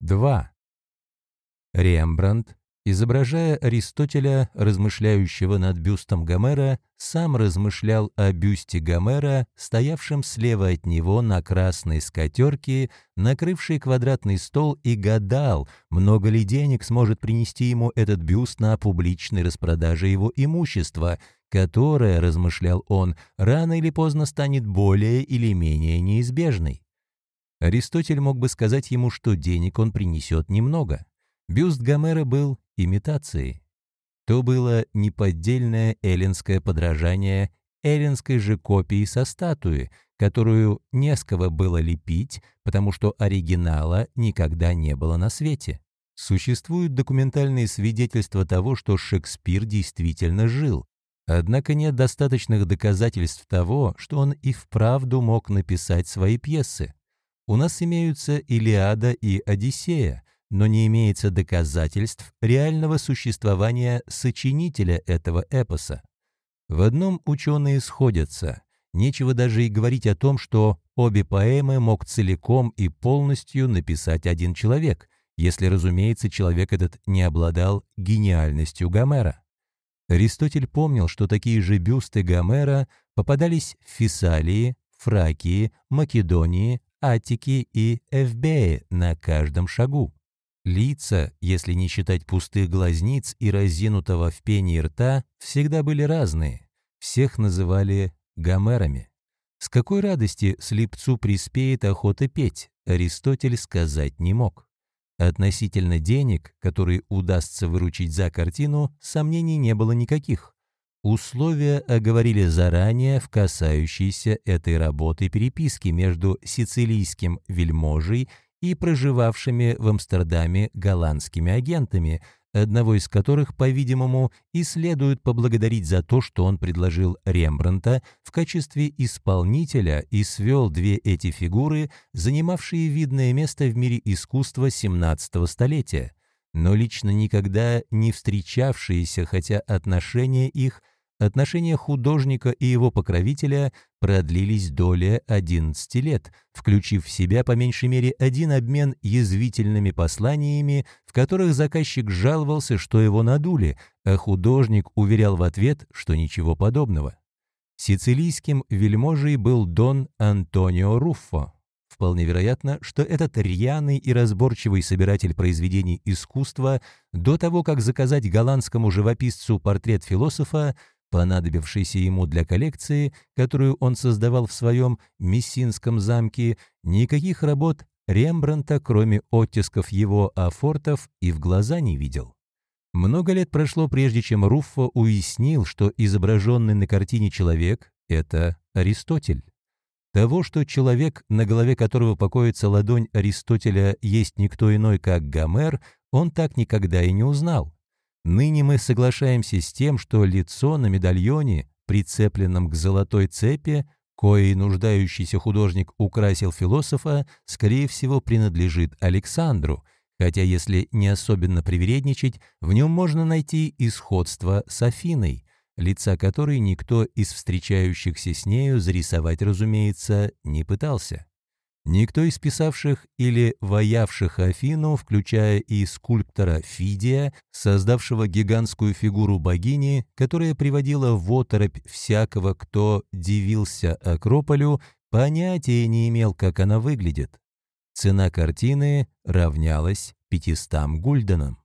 2. Рембрандт, изображая Аристотеля, размышляющего над бюстом Гомера, сам размышлял о бюсте Гомера, стоявшем слева от него на красной скатерке, накрывшей квадратный стол, и гадал, много ли денег сможет принести ему этот бюст на публичной распродаже его имущества, которое, размышлял он, рано или поздно станет более или менее неизбежной. Аристотель мог бы сказать ему, что денег он принесет немного. Бюст Гомера был имитацией. То было неподдельное эллинское подражание эллинской же копии со статуи, которую не с кого было лепить, потому что оригинала никогда не было на свете. Существуют документальные свидетельства того, что Шекспир действительно жил, однако нет достаточных доказательств того, что он и вправду мог написать свои пьесы. У нас имеются Илиада и Одиссея, но не имеется доказательств реального существования сочинителя этого эпоса. В одном ученые сходятся. Нечего даже и говорить о том, что обе поэмы мог целиком и полностью написать один человек, если, разумеется, человек этот не обладал гениальностью Гомера. Аристотель помнил, что такие же бюсты Гомера попадались в Фессалии, Фракии, Македонии, Аттики и Эвбее на каждом шагу. Лица, если не считать пустых глазниц и разинутого в пении рта, всегда были разные. Всех называли гомерами. С какой радости слепцу приспеет охота петь, Аристотель сказать не мог. Относительно денег, которые удастся выручить за картину, сомнений не было никаких. Условия оговорили заранее в касающейся этой работы переписки между сицилийским вельможей и проживавшими в Амстердаме голландскими агентами, одного из которых, по-видимому, и следует поблагодарить за то, что он предложил Рембранта в качестве исполнителя и свел две эти фигуры, занимавшие видное место в мире искусства XVII столетия, но лично никогда не встречавшиеся, хотя отношения их – Отношения художника и его покровителя продлились доля 11 лет, включив в себя по меньшей мере один обмен язвительными посланиями, в которых заказчик жаловался, что его надули, а художник уверял в ответ, что ничего подобного. Сицилийским вельможей был Дон Антонио Руффо. Вполне вероятно, что этот рьяный и разборчивый собиратель произведений искусства до того, как заказать голландскому живописцу портрет философа, понадобившийся ему для коллекции, которую он создавал в своем Мессинском замке, никаких работ Рембранта, кроме оттисков его афортов, и в глаза не видел. Много лет прошло, прежде чем Руффо уяснил, что изображенный на картине человек — это Аристотель. Того, что человек, на голове которого покоится ладонь Аристотеля, есть никто иной, как Гомер, он так никогда и не узнал. Ныне мы соглашаемся с тем, что лицо на медальоне, прицепленном к золотой цепи, коей нуждающийся художник украсил философа, скорее всего, принадлежит Александру, хотя если не особенно привередничать, в нем можно найти и сходство с Афиной, лица которой никто из встречающихся с нею зарисовать, разумеется, не пытался. Никто из писавших или воявших Афину, включая и скульптора Фидия, создавшего гигантскую фигуру богини, которая приводила в оторопь всякого, кто дивился Акрополю, понятия не имел, как она выглядит. Цена картины равнялась 500 гульденам.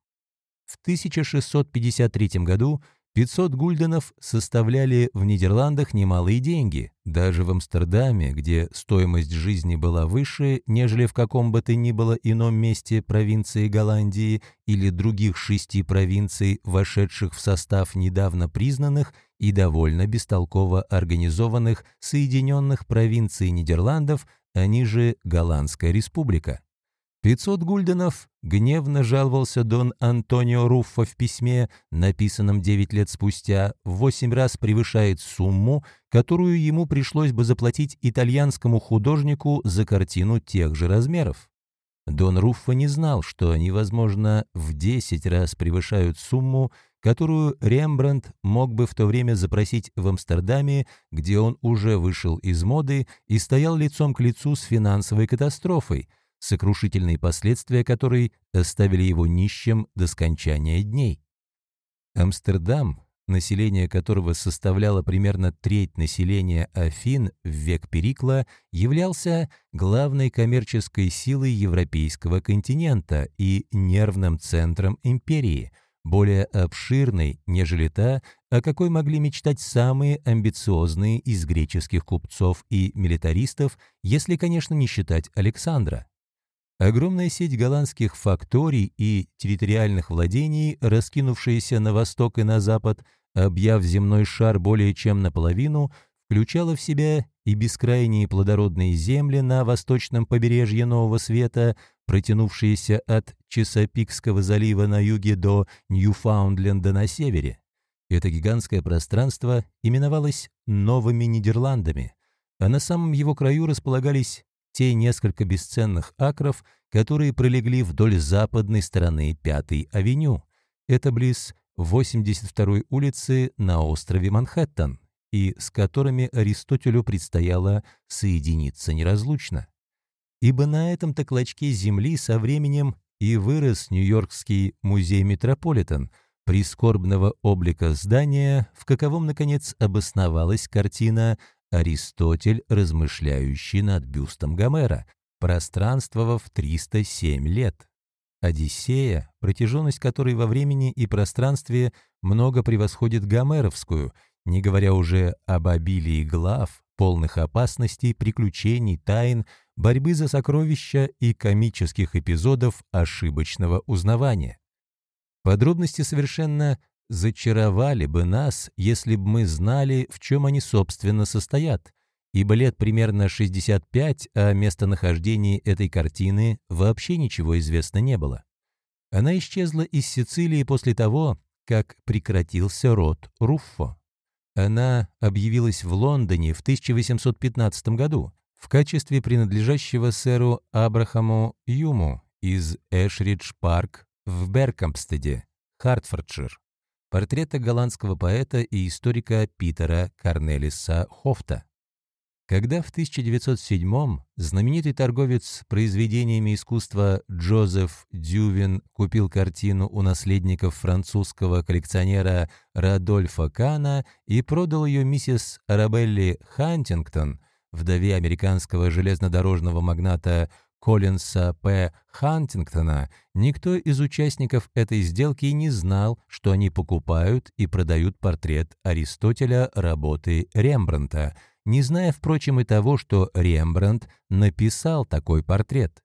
В 1653 году 500 гульденов составляли в Нидерландах немалые деньги. Даже в Амстердаме, где стоимость жизни была выше, нежели в каком бы то ни было ином месте провинции Голландии или других шести провинций, вошедших в состав недавно признанных и довольно бестолково организованных Соединенных провинций Нидерландов, они же Голландская республика. 500 гульденов гневно жаловался Дон Антонио Руффо в письме, написанном 9 лет спустя, в 8 раз превышает сумму, которую ему пришлось бы заплатить итальянскому художнику за картину тех же размеров. Дон Руффо не знал, что они, возможно, в 10 раз превышают сумму, которую Рембрандт мог бы в то время запросить в Амстердаме, где он уже вышел из моды и стоял лицом к лицу с финансовой катастрофой – сокрушительные последствия которой оставили его нищим до скончания дней. Амстердам, население которого составляло примерно треть населения Афин в век Перикла, являлся главной коммерческой силой европейского континента и нервным центром империи, более обширной, нежели та, о какой могли мечтать самые амбициозные из греческих купцов и милитаристов, если, конечно, не считать Александра. Огромная сеть голландских факторий и территориальных владений, раскинувшаяся на восток и на запад, объяв земной шар более чем наполовину, включала в себя и бескрайние плодородные земли на восточном побережье Нового Света, протянувшиеся от Чесопикского залива на юге до Ньюфаундленда на севере. Это гигантское пространство именовалось Новыми Нидерландами, а на самом его краю располагались те несколько бесценных акров, которые пролегли вдоль западной стороны Пятой авеню. Это близ 82-й улицы на острове Манхэттен, и с которыми Аристотелю предстояло соединиться неразлучно. Ибо на этом-то клочке земли со временем и вырос Нью-Йоркский музей Метрополитен, прискорбного облика здания, в каковом, наконец, обосновалась картина «Аристотель, размышляющий над бюстом Гомера», пространствовав 307 лет. Одиссея, протяженность которой во времени и пространстве много превосходит гомеровскую, не говоря уже об обилии глав, полных опасностей, приключений, тайн, борьбы за сокровища и комических эпизодов ошибочного узнавания. Подробности совершенно зачаровали бы нас, если бы мы знали, в чем они собственно состоят, ибо лет примерно 65 о местонахождении этой картины вообще ничего известно не было. Она исчезла из Сицилии после того, как прекратился род Руффо. Она объявилась в Лондоне в 1815 году в качестве принадлежащего сэру Абрахаму Юму из Эшридж-парк в Беркампстеде, Хартфордшир. Портрета голландского поэта и историка Питера Корнелиса Хофта. Когда в 1907 знаменитый торговец произведениями искусства Джозеф Дювин купил картину у наследников французского коллекционера Радольфа Кана и продал ее миссис Арабелли Хантингтон, вдове американского железнодорожного магната Коллинса П. Хантингтона, никто из участников этой сделки не знал, что они покупают и продают портрет Аристотеля работы Рембрандта – не зная, впрочем, и того, что Рембрандт написал такой портрет.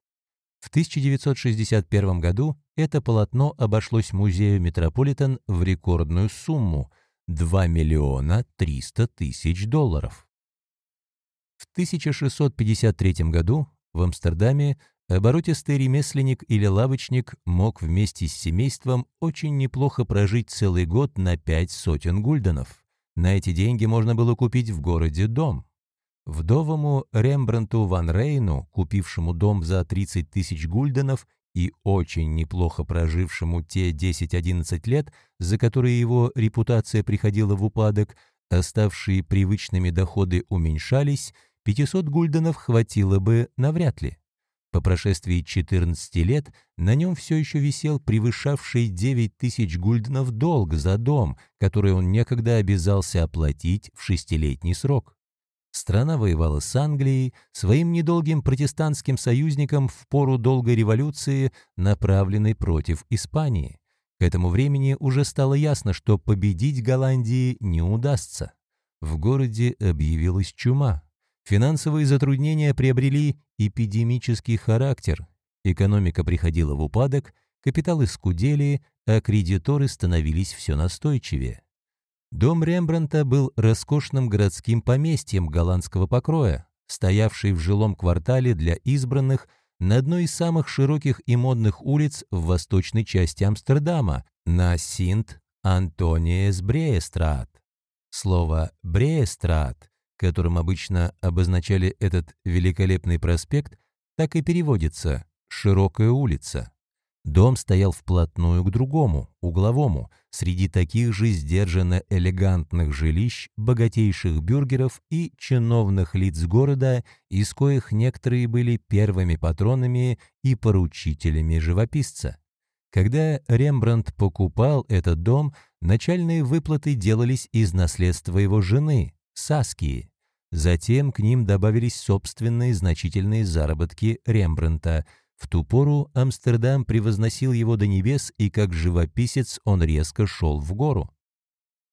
В 1961 году это полотно обошлось музею Метрополитен в рекордную сумму – 2 миллиона 300 тысяч долларов. В 1653 году в Амстердаме оборотистый ремесленник или лавочник мог вместе с семейством очень неплохо прожить целый год на пять сотен гульденов. На эти деньги можно было купить в городе дом. Вдовому Рембранту Ван Рейну, купившему дом за 30 тысяч гульденов и очень неплохо прожившему те 10-11 лет, за которые его репутация приходила в упадок, оставшие привычными доходы уменьшались, 500 гульденов хватило бы навряд ли. По прошествии 14 лет на нем все еще висел превышавший 9 тысяч гульденов долг за дом, который он некогда обязался оплатить в шестилетний срок. Страна воевала с Англией, своим недолгим протестантским союзником в пору долгой революции, направленной против Испании. К этому времени уже стало ясно, что победить Голландии не удастся. В городе объявилась чума. Финансовые затруднения приобрели эпидемический характер, экономика приходила в упадок, капиталы скудели, а кредиторы становились все настойчивее. Дом Рембранта был роскошным городским поместьем голландского покроя, стоявший в жилом квартале для избранных на одной из самых широких и модных улиц в восточной части Амстердама, на Синт-Антониес-Бреестрат. Слово «Бреестрат» которым обычно обозначали этот великолепный проспект, так и переводится «широкая улица». Дом стоял вплотную к другому, угловому, среди таких же сдержанно элегантных жилищ, богатейших бюргеров и чиновных лиц города, из коих некоторые были первыми патронами и поручителями живописца. Когда Рембрандт покупал этот дом, начальные выплаты делались из наследства его жены, Саскии. Затем к ним добавились собственные значительные заработки Рембрандта – в ту пору Амстердам превозносил его до небес, и как живописец он резко шел в гору.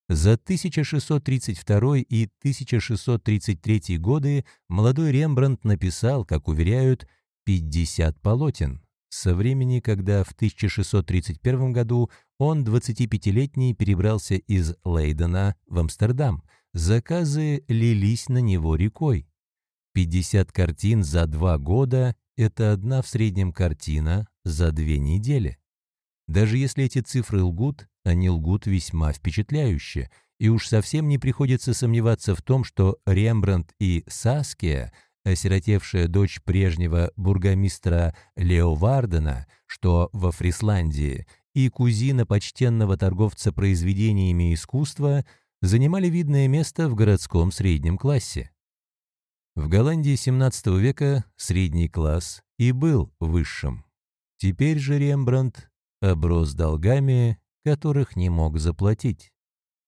За 1632 и 1633 годы молодой Рембрандт написал, как уверяют, 50 полотен. Со времени, когда в 1631 году он, 25-летний, перебрался из Лейдена в Амстердам, заказы лились на него рекой. 50 картин за два года это одна в среднем картина за две недели. Даже если эти цифры лгут, они лгут весьма впечатляюще, и уж совсем не приходится сомневаться в том, что Рембрандт и Саския, осиротевшая дочь прежнего бургомистра Лео Вардена, что во Фрисландии, и кузина почтенного торговца произведениями искусства, занимали видное место в городском среднем классе. В Голландии XVII века средний класс и был высшим. Теперь же Рембрандт оброс долгами, которых не мог заплатить.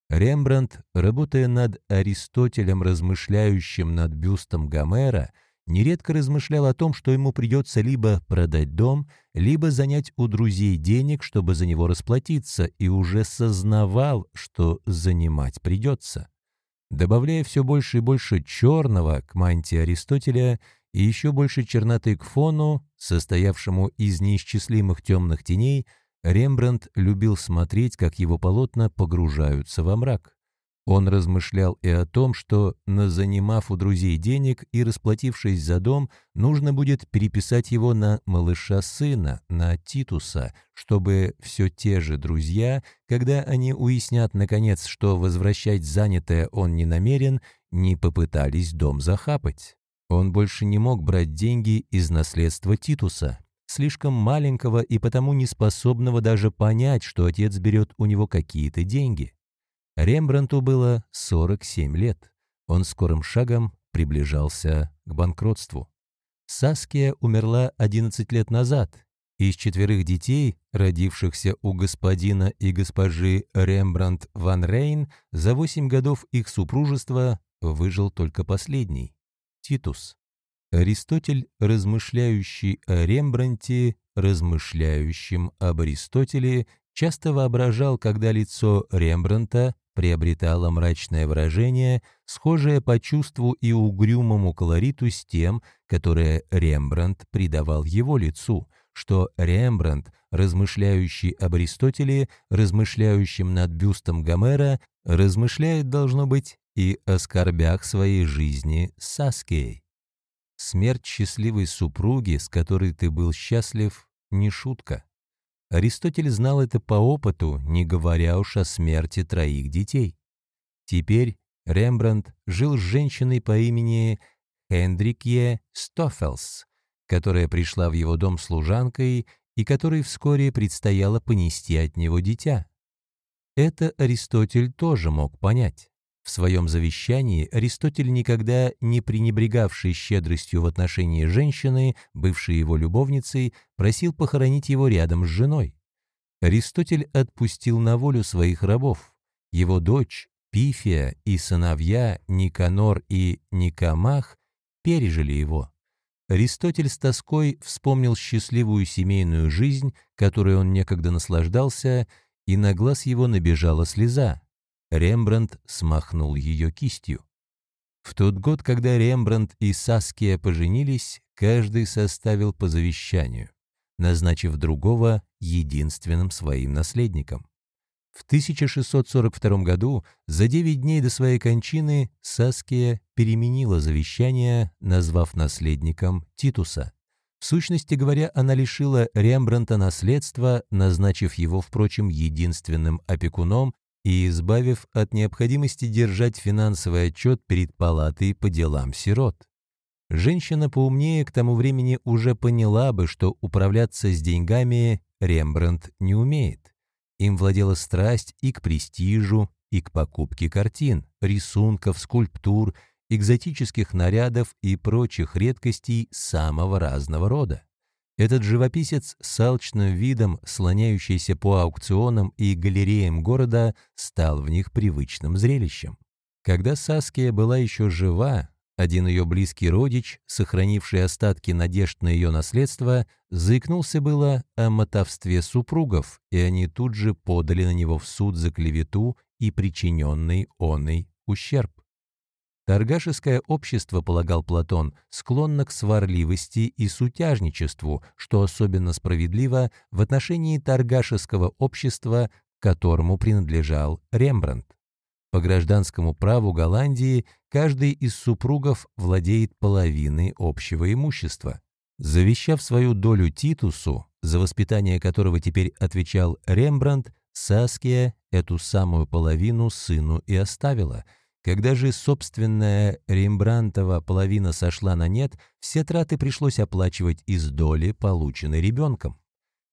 Рембрандт, работая над Аристотелем, размышляющим над бюстом Гомера, нередко размышлял о том, что ему придется либо продать дом, либо занять у друзей денег, чтобы за него расплатиться, и уже сознавал, что занимать придется добавляя все больше и больше черного к мантии Аристотеля и еще больше черноты к фону, состоявшему из неисчислимых темных теней, Рембрандт любил смотреть, как его полотна погружаются во мрак. Он размышлял и о том, что, занимав у друзей денег и расплатившись за дом, нужно будет переписать его на малыша сына, на Титуса, чтобы все те же друзья, когда они уяснят, наконец, что возвращать занятое он не намерен, не попытались дом захапать. Он больше не мог брать деньги из наследства Титуса, слишком маленького и потому неспособного даже понять, что отец берет у него какие-то деньги. Рембранту было 47 лет. Он скорым шагом приближался к банкротству. Саския умерла 11 лет назад. Из четверых детей, родившихся у господина и госпожи Рембрандт ван Рейн, за 8 годов их супружества выжил только последний – Титус. Аристотель, размышляющий о Рембранте, размышляющим об Аристотеле, часто воображал, когда лицо Рембранта приобретало мрачное выражение, схожее по чувству и угрюмому колориту с тем, которое Рембрандт придавал его лицу, что Рембрандт, размышляющий об Аристотеле, размышляющим над бюстом Гомера, размышляет, должно быть, и о скорбях своей жизни с Саскией. Смерть счастливой супруги, с которой ты был счастлив, не шутка. Аристотель знал это по опыту, не говоря уж о смерти троих детей. Теперь Рембрандт жил с женщиной по имени Хендрикье Стофелс, которая пришла в его дом служанкой и которой вскоре предстояло понести от него дитя. Это Аристотель тоже мог понять. В своем завещании Аристотель, никогда не пренебрегавший щедростью в отношении женщины, бывшей его любовницей, просил похоронить его рядом с женой. Аристотель отпустил на волю своих рабов. Его дочь, Пифия и сыновья Никанор и Никомах пережили его. Аристотель с тоской вспомнил счастливую семейную жизнь, которой он некогда наслаждался, и на глаз его набежала слеза. Рембрандт смахнул ее кистью. В тот год, когда Рембрандт и Саския поженились, каждый составил по завещанию, назначив другого единственным своим наследником. В 1642 году, за 9 дней до своей кончины, Саския переменила завещание, назвав наследником Титуса. В сущности говоря, она лишила Рембранта наследства, назначив его, впрочем, единственным опекуном и избавив от необходимости держать финансовый отчет перед палатой по делам сирот. Женщина поумнее к тому времени уже поняла бы, что управляться с деньгами Рембрандт не умеет. Им владела страсть и к престижу, и к покупке картин, рисунков, скульптур, экзотических нарядов и прочих редкостей самого разного рода. Этот живописец с алчным видом, слоняющийся по аукционам и галереям города, стал в них привычным зрелищем. Когда Саския была еще жива, один ее близкий родич, сохранивший остатки надежд на ее наследство, заикнулся было о мотовстве супругов, и они тут же подали на него в суд за клевету и причиненный оный ущерб. Торгашеское общество, полагал Платон, склонно к сварливости и сутяжничеству, что особенно справедливо в отношении торгашеского общества, которому принадлежал Рембрандт. По гражданскому праву Голландии каждый из супругов владеет половиной общего имущества. Завещав свою долю Титусу, за воспитание которого теперь отвечал Рембрандт, Саския эту самую половину сыну и оставила. Когда же собственная Рембрандтова половина сошла на нет, все траты пришлось оплачивать из доли, полученной ребенком.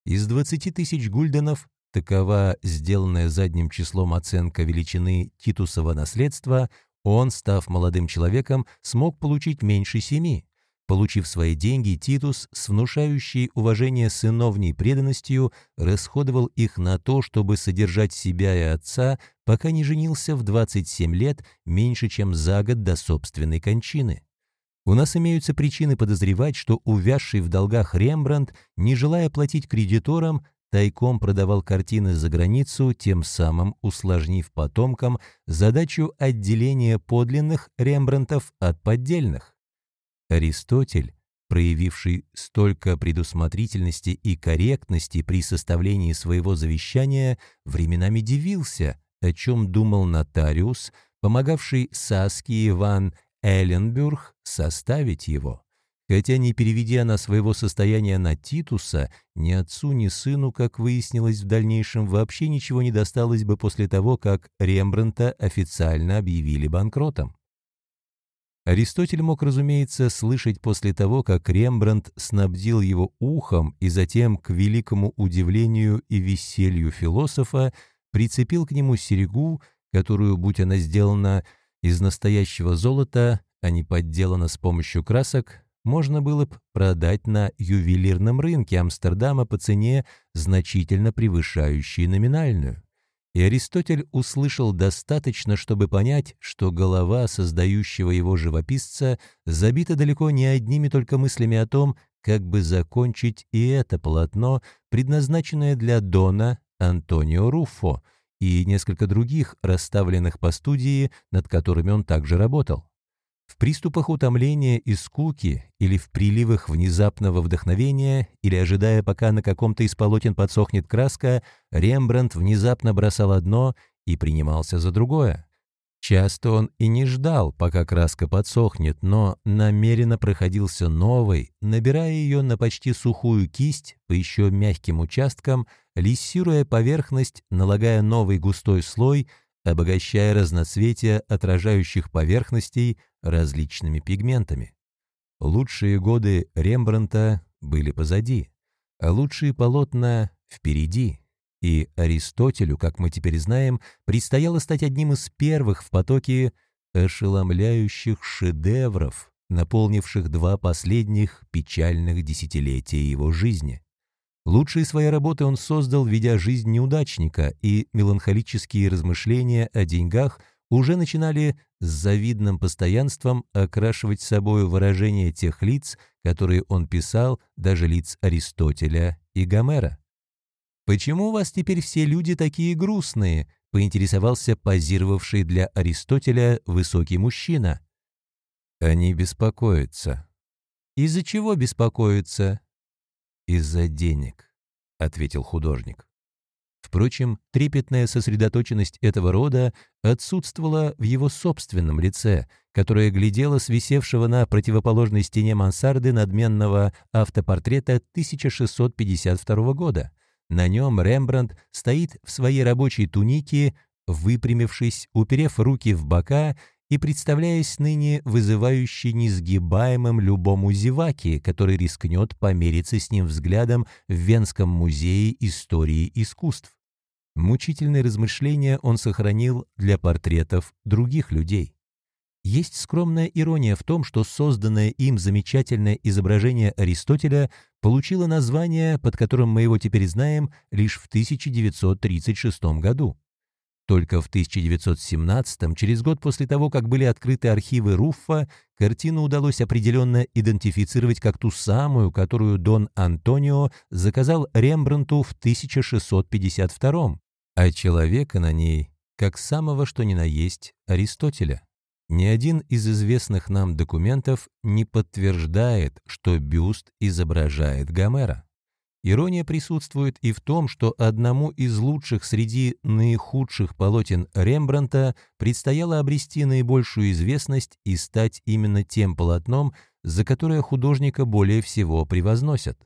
Из 20 тысяч гульденов Такова сделанная задним числом оценка величины Титусова наследства, он, став молодым человеком, смог получить меньше семи. Получив свои деньги, Титус с внушающей уважение сыновней преданностью расходовал их на то, чтобы содержать себя и отца, пока не женился в 27 лет, меньше чем за год до собственной кончины. У нас имеются причины подозревать, что увязший в долгах Рембрандт, не желая платить кредиторам, тайком продавал картины за границу, тем самым усложнив потомкам задачу отделения подлинных Рембрандтов от поддельных. Аристотель, проявивший столько предусмотрительности и корректности при составлении своего завещания, временами дивился, о чем думал нотариус, помогавший Саски Иван Эленбюрг составить его. Хотя не переведя на своего состояния на Титуса, ни отцу, ни сыну, как выяснилось в дальнейшем, вообще ничего не досталось бы после того, как Рембрандта официально объявили банкротом. Аристотель мог, разумеется, слышать после того, как Рембрандт снабдил его ухом и затем, к великому удивлению и веселью философа, прицепил к нему серегу, которую, будь она сделана из настоящего золота, а не подделана с помощью красок, можно было бы продать на ювелирном рынке Амстердама по цене, значительно превышающей номинальную. И Аристотель услышал достаточно, чтобы понять, что голова создающего его живописца забита далеко не одними только мыслями о том, как бы закончить и это полотно, предназначенное для Дона Антонио Руффо, и несколько других, расставленных по студии, над которыми он также работал. В приступах утомления и скуки или в приливах внезапного вдохновения, или ожидая, пока на каком-то из полотен подсохнет краска, Рембрандт внезапно бросал одно и принимался за другое. Часто он и не ждал, пока краска подсохнет, но намеренно проходился новой, набирая ее на почти сухую кисть по еще мягким участкам, лиссируя поверхность, налагая новый густой слой, обогащая разноцветие отражающих поверхностей различными пигментами. Лучшие годы Рембрандта были позади, а лучшие полотна впереди. И Аристотелю, как мы теперь знаем, предстояло стать одним из первых в потоке ошеломляющих шедевров, наполнивших два последних печальных десятилетия его жизни. Лучшие свои работы он создал, ведя жизнь неудачника, и меланхолические размышления о деньгах уже начинали с завидным постоянством окрашивать собою выражения тех лиц, которые он писал, даже лиц Аристотеля и Гомера. «Почему у вас теперь все люди такие грустные?» — поинтересовался позировавший для Аристотеля высокий мужчина. «Они беспокоятся». «Из-за чего беспокоятся?» «Из-за денег», — ответил художник. Впрочем, трепетная сосредоточенность этого рода отсутствовала в его собственном лице, которое глядело с висевшего на противоположной стене мансарды надменного автопортрета 1652 года. На нем Рембрандт стоит в своей рабочей тунике, выпрямившись, уперев руки в бока и представляясь ныне вызывающе несгибаемым любому зеваке, который рискнет помериться с ним взглядом в Венском музее истории искусств. Мучительные размышления он сохранил для портретов других людей. Есть скромная ирония в том, что созданное им замечательное изображение Аристотеля получило название, под которым мы его теперь знаем, лишь в 1936 году. Только в 1917, через год после того, как были открыты архивы Руффа, картину удалось определенно идентифицировать как ту самую, которую Дон Антонио заказал Рембрандту в 1652 а человека на ней как самого что ни на есть Аристотеля. Ни один из известных нам документов не подтверждает, что бюст изображает Гомера. Ирония присутствует и в том, что одному из лучших среди наихудших полотен Рембранта предстояло обрести наибольшую известность и стать именно тем полотном, за которое художника более всего превозносят.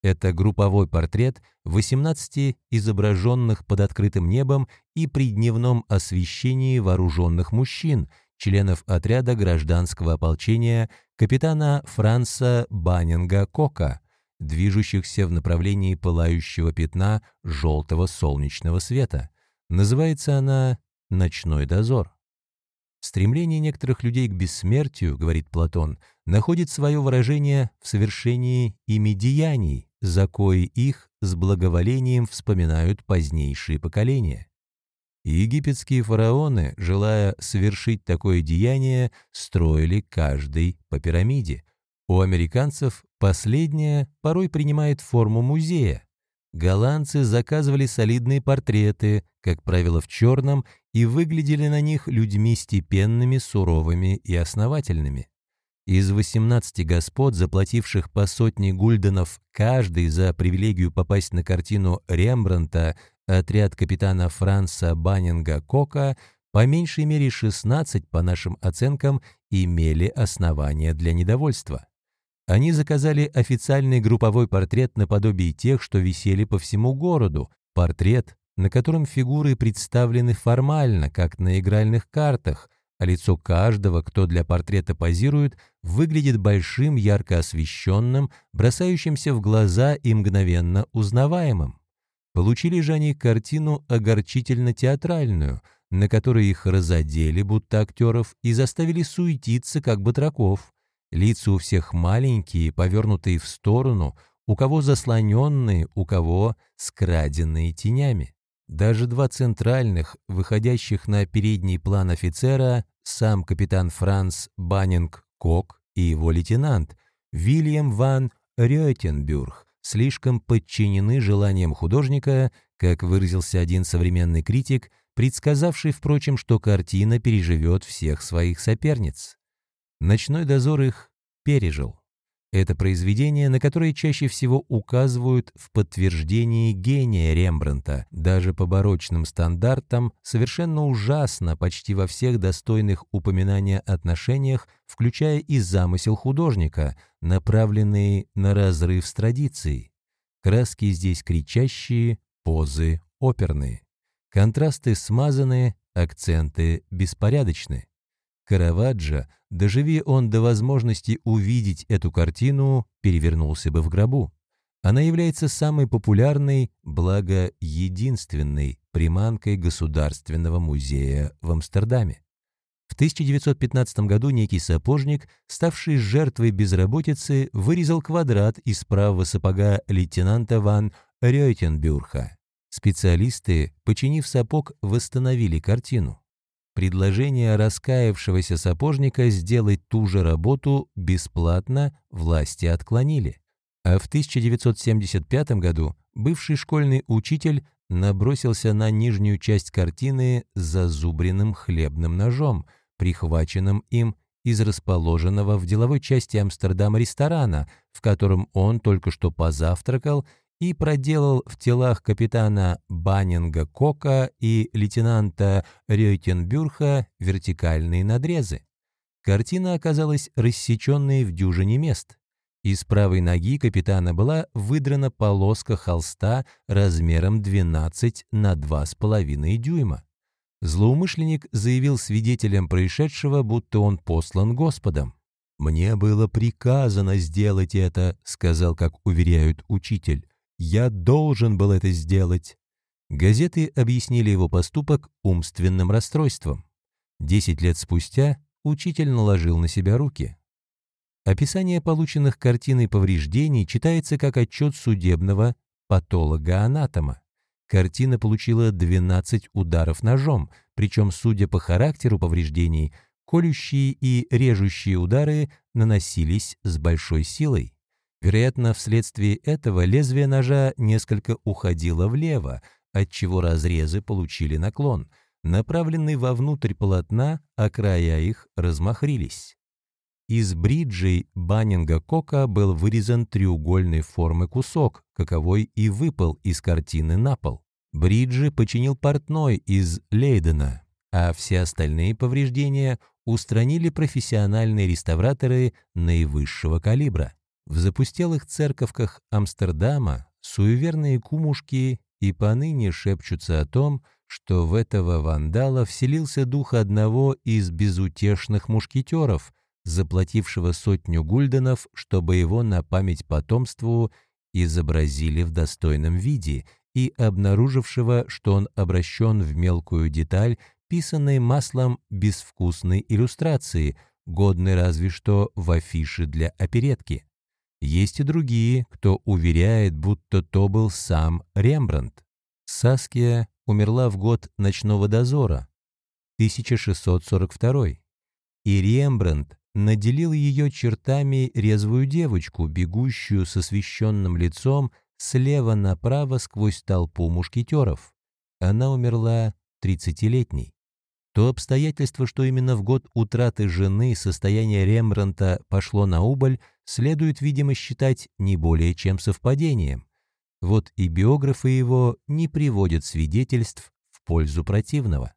Это групповой портрет 18 изображенных под открытым небом и при дневном освещении вооруженных мужчин, членов отряда гражданского ополчения капитана Франца Баннинга Кока, движущихся в направлении пылающего пятна желтого солнечного света. Называется она «Ночной дозор». Стремление некоторых людей к бессмертию, говорит Платон, находит свое выражение в совершении ими деяний, за кои их с благоволением вспоминают позднейшие поколения. Египетские фараоны, желая совершить такое деяние, строили каждый по пирамиде. У американцев последняя порой принимает форму музея. Голландцы заказывали солидные портреты, как правило, в черном, и выглядели на них людьми степенными, суровыми и основательными. Из 18 господ, заплативших по сотне гульденов каждый за привилегию попасть на картину Рембранта Отряд капитана Франца Баннинга Кока по меньшей мере 16, по нашим оценкам, имели основания для недовольства. Они заказали официальный групповой портрет наподобие тех, что висели по всему городу, портрет, на котором фигуры представлены формально, как на игральных картах, а лицо каждого, кто для портрета позирует, выглядит большим, ярко освещенным, бросающимся в глаза и мгновенно узнаваемым. Получили же они картину огорчительно-театральную, на которой их разодели, будто актеров, и заставили суетиться, как батраков. Лица у всех маленькие, повернутые в сторону, у кого заслоненные, у кого скраденные тенями. Даже два центральных, выходящих на передний план офицера, сам капитан Франц Баннинг Кок и его лейтенант Вильям ван Рёйтенбюрг, слишком подчинены желаниям художника, как выразился один современный критик, предсказавший, впрочем, что картина переживет всех своих соперниц. «Ночной дозор» их пережил. Это произведение, на которое чаще всего указывают в подтверждении гения Рембрандта, даже по барочным стандартам, совершенно ужасно почти во всех достойных упоминания отношениях, включая и замысел художника, направленный на разрыв с традицией. Краски здесь кричащие, позы оперные. Контрасты смазанные, акценты беспорядочны. Караваджо, доживи он до возможности увидеть эту картину, перевернулся бы в гробу. Она является самой популярной, благо единственной, приманкой Государственного музея в Амстердаме. В 1915 году некий сапожник, ставший жертвой безработицы, вырезал квадрат из правого сапога лейтенанта ван Рейтенбюрха. Специалисты, починив сапог, восстановили картину. Предложение раскаявшегося сапожника сделать ту же работу бесплатно власти отклонили. А в 1975 году бывший школьный учитель набросился на нижнюю часть картины зазубренным хлебным ножом, прихваченным им из расположенного в деловой части Амстердама ресторана, в котором он только что позавтракал и проделал в телах капитана Баннинга Кока и лейтенанта Рейтенбюрха вертикальные надрезы. Картина оказалась рассеченной в дюжине мест. Из правой ноги капитана была выдрана полоска холста размером 12 на 2,5 дюйма. Злоумышленник заявил свидетелям происшедшего, будто он послан Господом. «Мне было приказано сделать это», — сказал, как уверяют учитель. «Я должен был это сделать». Газеты объяснили его поступок умственным расстройством. Десять лет спустя учитель наложил на себя руки. Описание полученных картиной повреждений читается как отчет судебного патолога-анатома. Картина получила 12 ударов ножом, причем, судя по характеру повреждений, колющие и режущие удары наносились с большой силой. Вероятно, вследствие этого лезвие ножа несколько уходило влево, отчего разрезы получили наклон, направленный вовнутрь полотна, а края их размахрились. Из бриджей Баннинга Кока был вырезан треугольной формы кусок, каковой и выпал из картины на пол. Бриджи починил портной из Лейдена, а все остальные повреждения устранили профессиональные реставраторы наивысшего калибра. В запустелых церковках Амстердама суеверные кумушки и поныне шепчутся о том, что в этого вандала вселился дух одного из безутешных мушкетеров, заплатившего сотню гульденов, чтобы его на память потомству изобразили в достойном виде, и обнаружившего, что он обращен в мелкую деталь, писанной маслом безвкусной иллюстрации, годной разве что в афише для оперетки. Есть и другие, кто уверяет, будто то был сам Рембрандт. Саския умерла в год ночного дозора, 1642 и Рембрандт наделил ее чертами резвую девочку, бегущую с освещенным лицом слева направо сквозь толпу мушкетеров. Она умерла тридцатилетней. То обстоятельство, что именно в год утраты жены состояние Рембранта пошло на убыль, следует, видимо, считать не более чем совпадением. Вот и биографы его не приводят свидетельств в пользу противного.